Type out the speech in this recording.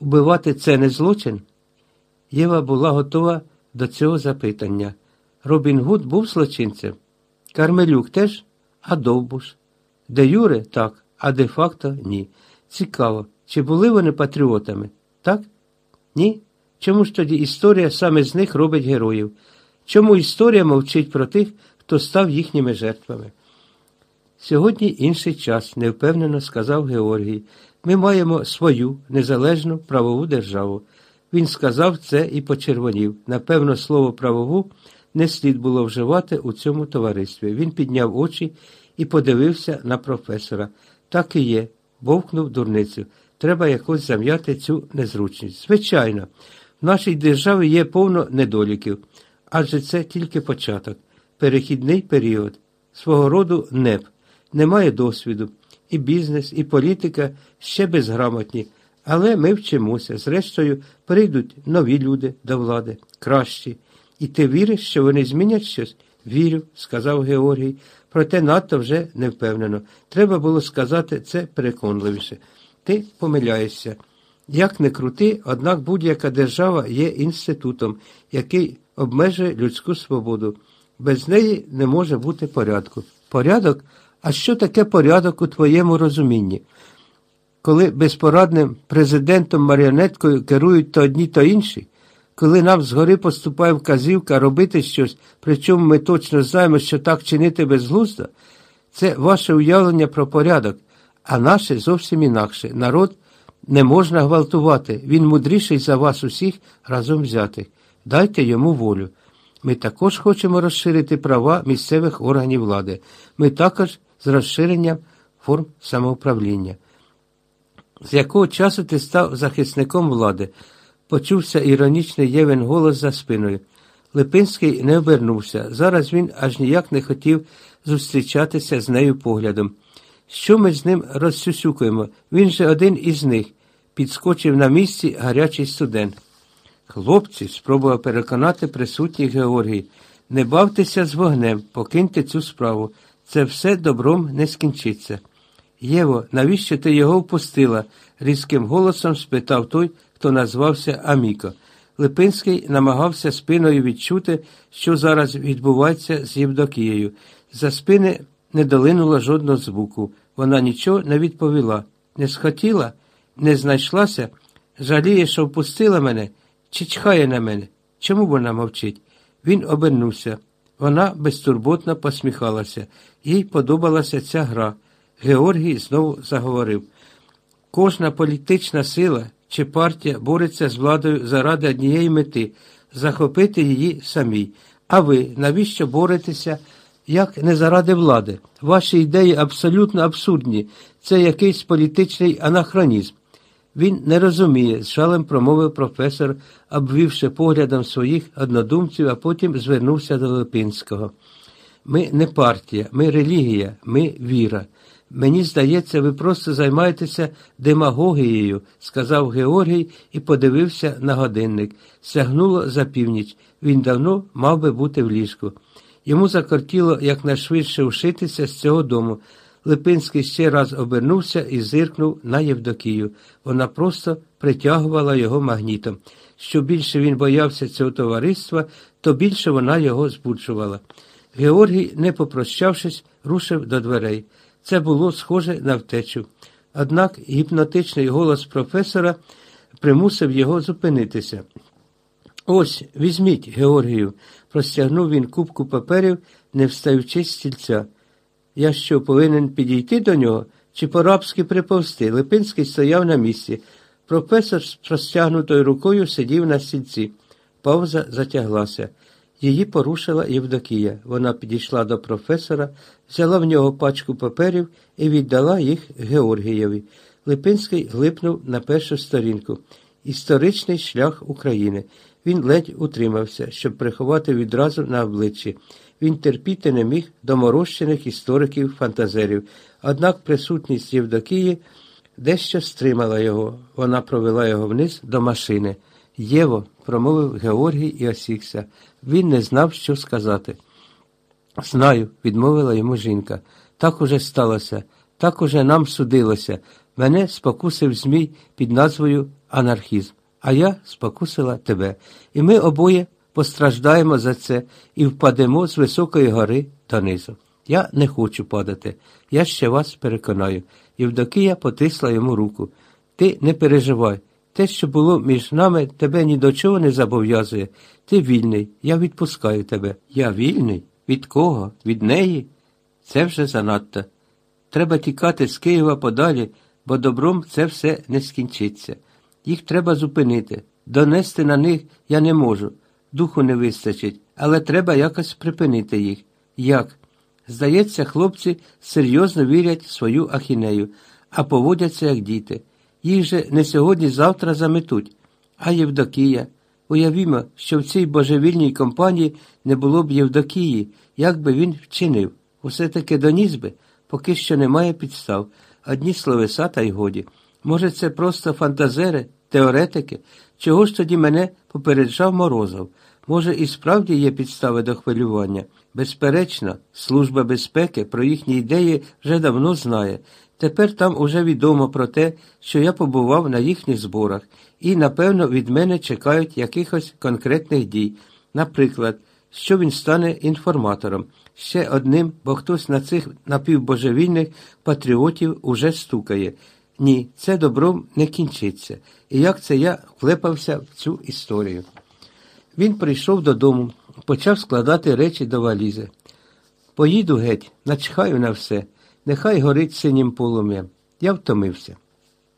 Убивати це не злочин? Єва була готова до цього запитання. Робін Гуд був злочинцем. Кармелюк теж, а Довбуш. Де Юре так, а де факто ні. Цікаво, чи були вони патріотами? Так? Ні? Чому ж тоді історія саме з них робить героїв? Чому історія мовчить про тих, хто став їхніми жертвами? Сьогодні інший час, невпевнено сказав Георгій. Ми маємо свою незалежну правову державу. Він сказав це і почервонів. Напевно, слово правову не слід було вживати у цьому товаристві. Він підняв очі і подивився на професора. Так і є, бовкнув дурницю. Треба якось зам'яти цю незручність. Звичайно, в нашій державі є повно недоліків, адже це тільки початок, перехідний період, свого роду НЕП, немає досвіду. І бізнес, і політика ще безграмотні, але ми вчимося. Зрештою, прийдуть нові люди до влади, кращі. І ти віриш, що вони змінять щось? Вірю, сказав Георгій, проте надто вже не впевнено. Треба було сказати це переконливіше. Ти помиляєшся. Як не крути, однак будь-яка держава є інститутом, який обмежує людську свободу. Без неї не може бути порядку. Порядок? А що таке порядок у твоєму розумінні? Коли безпорадним президентом маріонеткою керують то одні, то інші, коли нам згори поступає вказівка робити щось, причому ми точно знаємо, що так чинити безглуздо, це ваше уявлення про порядок, а наше зовсім інакше. Народ не можна гвалтувати, він мудріший за вас усіх разом взятих. Дайте йому волю. Ми також хочемо розширити права місцевих органів влади. Ми також з розширенням форм самоуправління. З якого часу ти став захисником влади? Почувся іронічний Євен голос за спиною. Липинський не обернувся. Зараз він аж ніяк не хотів зустрічатися з нею поглядом. Що ми з ним розсюсюкуємо? Він же один із них. Підскочив на місці гарячий студент. Хлопці, спробував переконати присутніх Георгій, не бавтеся з вогнем, покиньте цю справу. Це все добром не скінчиться. Єво, навіщо ти його впустила? різким голосом спитав той, хто назвався Аміко. Липинський намагався спиною відчути, що зараз відбувається з Євдокією. За спини не долинуло жодного звуку. Вона нічого не відповіла. Не схотіла, не знайшлася, жаліє, що впустила мене, чи чхає на мене. Чому вона мовчить? Він обернувся. Вона безтурботно посміхалася. Їй подобалася ця гра. Георгій знову заговорив. Кожна політична сила чи партія бореться з владою заради однієї мети захопити її самій. А ви навіщо боретеся, як не заради влади? Ваші ідеї абсолютно абсурдні. Це якийсь політичний анахронізм. Він не розуміє, з жалем промовив професор, обвівши поглядом своїх однодумців, а потім звернувся до Липинського. Ми не партія, ми релігія, ми віра. Мені здається, ви просто займаєтеся демагогією, сказав Георгій і подивився на годинник. Сягнуло за північ. Він давно мав би бути в ліжку. Йому закортіло якнайшвидше вшитися з цього дому. Липинський ще раз обернувся і зиркнув на Євдокію. Вона просто притягувала його магнітом. Що більше він боявся цього товариства, то більше вона його збуджувала. Георгій, не попрощавшись, рушив до дверей. Це було схоже на втечу. Однак гіпнотичний голос професора примусив його зупинитися. Ось, візьміть, Георгію, простягнув він кубку паперів, не встаючи з стільця. Я що, повинен підійти до нього чи по-рабськи приповзти? Липинський стояв на місці. Професор з простягнутою рукою сидів на стільці. Пауза затяглася. Її порушила Євдокія. Вона підійшла до професора, взяла в нього пачку паперів і віддала їх Георгієві. Липинський глипнув на першу сторінку. Історичний шлях України. Він ледь утримався, щоб приховати відразу на обличчі. Він терпіти не міг доморощених істориків-фантазерів, однак присутність Євдокії дещо стримала його. Вона провела його вниз до машини. Єво, промовив Георгій і осікся. Він не знав, що сказати. Знаю, відмовила йому жінка. Так уже сталося, так уже нам судилося. Мене спокусив Змій під назвою анархізм, а я спокусила тебе. І ми обоє постраждаємо за це і впадемо з високої гори донизу. Я не хочу падати. Я ще вас переконаю. Євдокія потисла йому руку. Ти не переживай. Те, що було між нами, тебе ні до чого не зобов'язує. Ти вільний, я відпускаю тебе. Я вільний? Від кого? Від неї? Це вже занадто. Треба тікати з Києва подалі, бо добром це все не скінчиться. Їх треба зупинити. Донести на них я не можу. Духу не вистачить, але треба якось припинити їх. Як? Здається, хлопці серйозно вірять в свою ахінею, а поводяться як діти. Їх же не сьогодні-завтра заметуть. А Євдокія. Уявімо, що в цій божевільній компанії не було б Євдокії, як би він вчинив. Усе таки доніс би, поки що немає підстав. Одні словеса та й годі. Може, це просто фантазери, теоретики? Чого ж тоді мене попереджав Морозов? Може, і справді є підстави до хвилювання. Безперечно, Служба безпеки про їхні ідеї вже давно знає. Тепер там уже відомо про те, що я побував на їхніх зборах, і, напевно, від мене чекають якихось конкретних дій. Наприклад, що він стане інформатором, ще одним, бо хтось на цих напівбожевільних патріотів уже стукає. Ні, це добром не кінчиться. І як це я вклепався в цю історію? Він прийшов додому, почав складати речі до валізи. Поїду геть, начхаю на все, нехай горить синім полум'ям. Я втомився.